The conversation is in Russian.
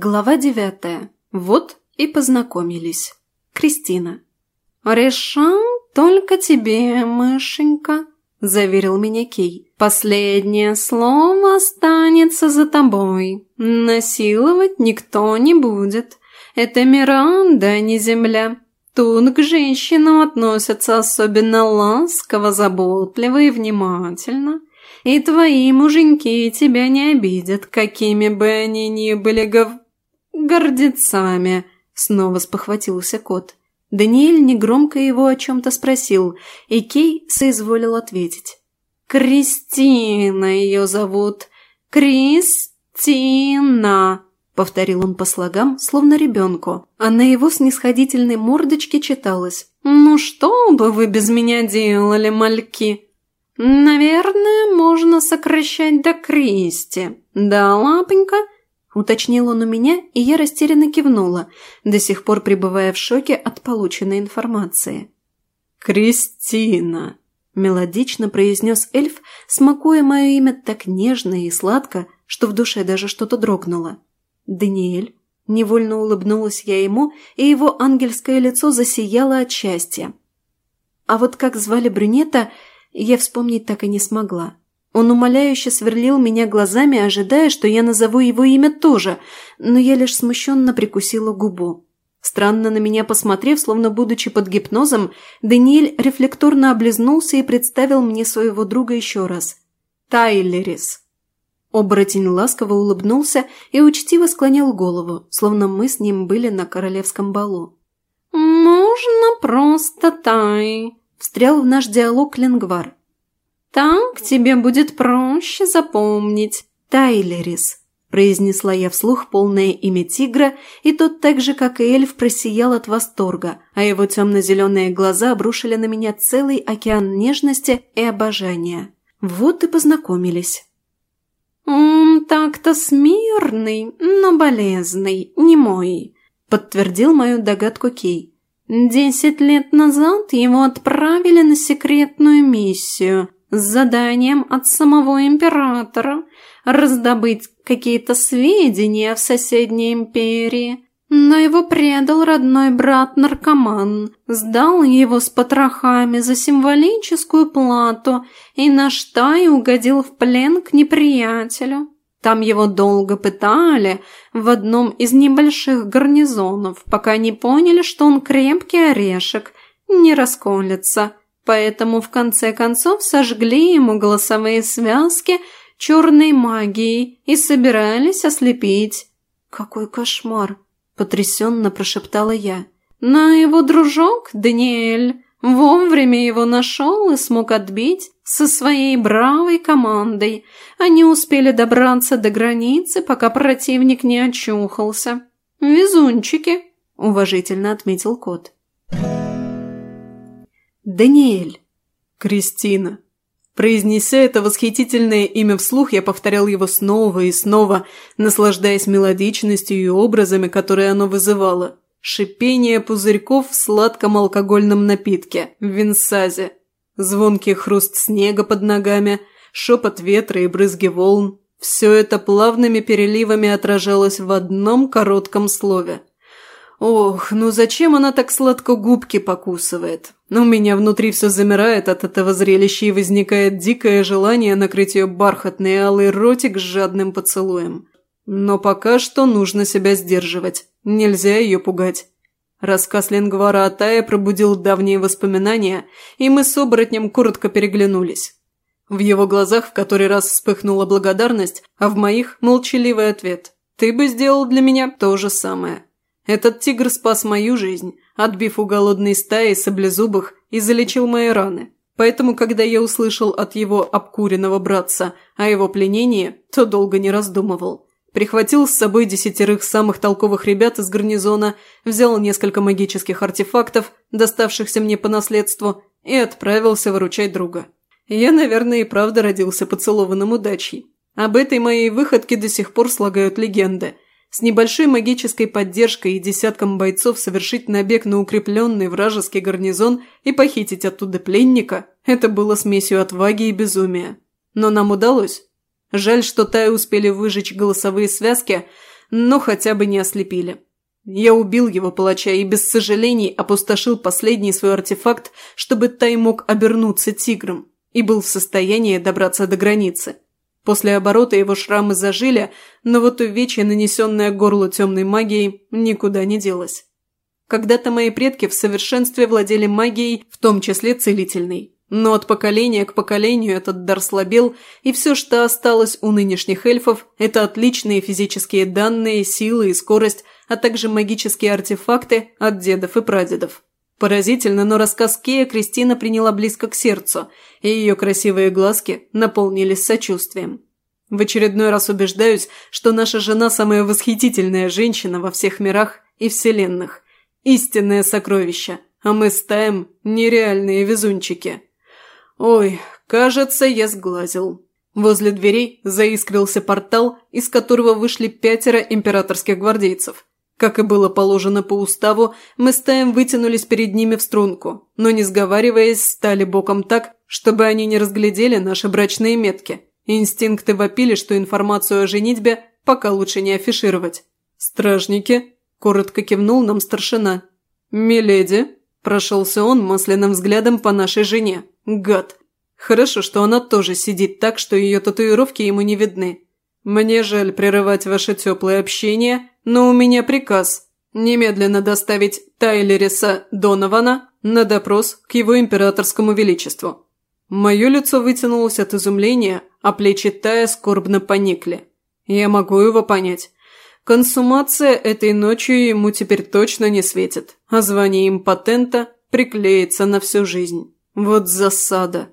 Глава девятая. Вот и познакомились. Кристина. «Решал только тебе, мышенька», – заверил меня Кей. «Последнее слово останется за тобой. Насиловать никто не будет. Это Миранда, а не земля. Тут к женщинам относятся особенно ласково, заботливо и внимательно. И твои муженьки тебя не обидят, какими бы они ни были гов... гордецами», — снова спохватился кот. Даниэль негромко его о чем-то спросил, и Кей соизволил ответить. «Кристина ее зовут. Кристина!» — повторил он по слогам, словно ребенку, а на его снисходительной мордочке читалось. «Ну что бы вы без меня делали, мальки?» «Наверное, можно сокращать до Кристи. Да, лапонька?» Уточнил он у меня, и я растерянно кивнула, до сих пор пребывая в шоке от полученной информации. «Кристина!» – мелодично произнес эльф, смакуя мое имя так нежно и сладко, что в душе даже что-то дрогнуло. «Даниэль?» Невольно улыбнулась я ему, и его ангельское лицо засияло от счастья. А вот как звали брюнета – я вспомнить так и не смогла. Он умоляюще сверлил меня глазами, ожидая, что я назову его имя тоже, но я лишь смущенно прикусила губу. Странно на меня посмотрев, словно будучи под гипнозом, Даниэль рефлекторно облизнулся и представил мне своего друга еще раз. «Тайлерис». Оборотень ласково улыбнулся и учтиво склонил голову, словно мы с ним были на королевском балу. «Можно просто Тай», Встрял в наш диалог Ленгвар. «Так тебе будет проще запомнить, Тайлерис», произнесла я вслух полное имя тигра, и тот так же, как и эльф, просиял от восторга, а его темно-зеленые глаза обрушили на меня целый океан нежности и обожания. Вот и познакомились. «Он так-то смирный, но болезный, не мой», подтвердил мою догадку Кей. Десять лет назад его отправили на секретную миссию с заданием от самого императора раздобыть какие-то сведения в соседней империи. Но его предал родной брат-наркоман, сдал его с потрохами за символическую плату и на штай угодил в плен к неприятелю. Там его долго пытали в одном из небольших гарнизонов, пока не поняли, что он крепкий орешек, не расколется. Поэтому в конце концов сожгли ему голосовые связки черной магией и собирались ослепить. «Какой кошмар!» – потрясенно прошептала я. «Но его дружок, Даниэль, вовремя его нашел и смог отбить, со своей бравой командой. Они успели добраться до границы, пока противник не очухался. «Везунчики», – уважительно отметил кот. «Даниэль». «Кристина». Произнеся это восхитительное имя вслух, я повторял его снова и снова, наслаждаясь мелодичностью и образами, которые оно вызывало. Шипение пузырьков в сладком алкогольном напитке, в винсазе, Звонкий хруст снега под ногами, шепот ветра и брызги волн – все это плавными переливами отражалось в одном коротком слове. Ох, ну зачем она так сладко губки покусывает? У меня внутри все замирает от этого зрелища и возникает дикое желание накрыть ее бархатный алый ротик с жадным поцелуем. Но пока что нужно себя сдерживать, нельзя ее пугать. Рассказ Ленгвара Атая пробудил давние воспоминания, и мы с оборотнем коротко переглянулись. В его глазах в который раз вспыхнула благодарность, а в моих – молчаливый ответ. «Ты бы сделал для меня то же самое». Этот тигр спас мою жизнь, отбив у голодной стаи саблезубых и залечил мои раны. Поэтому, когда я услышал от его обкуренного братца о его пленении, то долго не раздумывал. Прихватил с собой десятерых самых толковых ребят из гарнизона, взял несколько магических артефактов, доставшихся мне по наследству, и отправился выручать друга. Я, наверное, и правда родился поцелованным удачей. Об этой моей выходке до сих пор слагают легенды. С небольшой магической поддержкой и десятком бойцов совершить набег на укрепленный вражеский гарнизон и похитить оттуда пленника – это было смесью отваги и безумия. Но нам удалось. Жаль, что Тай успели выжечь голосовые связки, но хотя бы не ослепили. Я убил его палача и без сожалений опустошил последний свой артефакт, чтобы Тай мог обернуться тигром и был в состоянии добраться до границы. После оборота его шрамы зажили, но вот увечье, нанесенное горлу темной магией, никуда не делось. Когда-то мои предки в совершенстве владели магией, в том числе целительной. Но от поколения к поколению этот дар слабел, и все, что осталось у нынешних эльфов, это отличные физические данные, силы и скорость, а также магические артефакты от дедов и прадедов. Поразительно, но рассказ Кея Кристина приняла близко к сердцу, и ее красивые глазки наполнились сочувствием. В очередной раз убеждаюсь, что наша жена самая восхитительная женщина во всех мирах и вселенных. Истинное сокровище, а мы с Таем нереальные везунчики. Ой, кажется, я сглазил. Возле дверей заискрился портал, из которого вышли пятеро императорских гвардейцев. Как и было положено по уставу, мы с Таем вытянулись перед ними в струнку, но не сговариваясь, стали боком так, чтобы они не разглядели наши брачные метки. Инстинкты вопили, что информацию о женитьбе пока лучше не афишировать. «Стражники», – коротко кивнул нам старшина. «Миледи», – прошелся он масляным взглядом по нашей жене. «Гад. Хорошо, что она тоже сидит так, что ее татуировки ему не видны. Мне жаль прерывать ваше теплое общение, но у меня приказ – немедленно доставить Тайлериса Донована на допрос к его императорскому величеству». Мое лицо вытянулось от изумления, а плечи Тая скорбно поникли. Я могу его понять. Консумация этой ночью ему теперь точно не светит, а звание импотента приклеится на всю жизнь. Вот засада.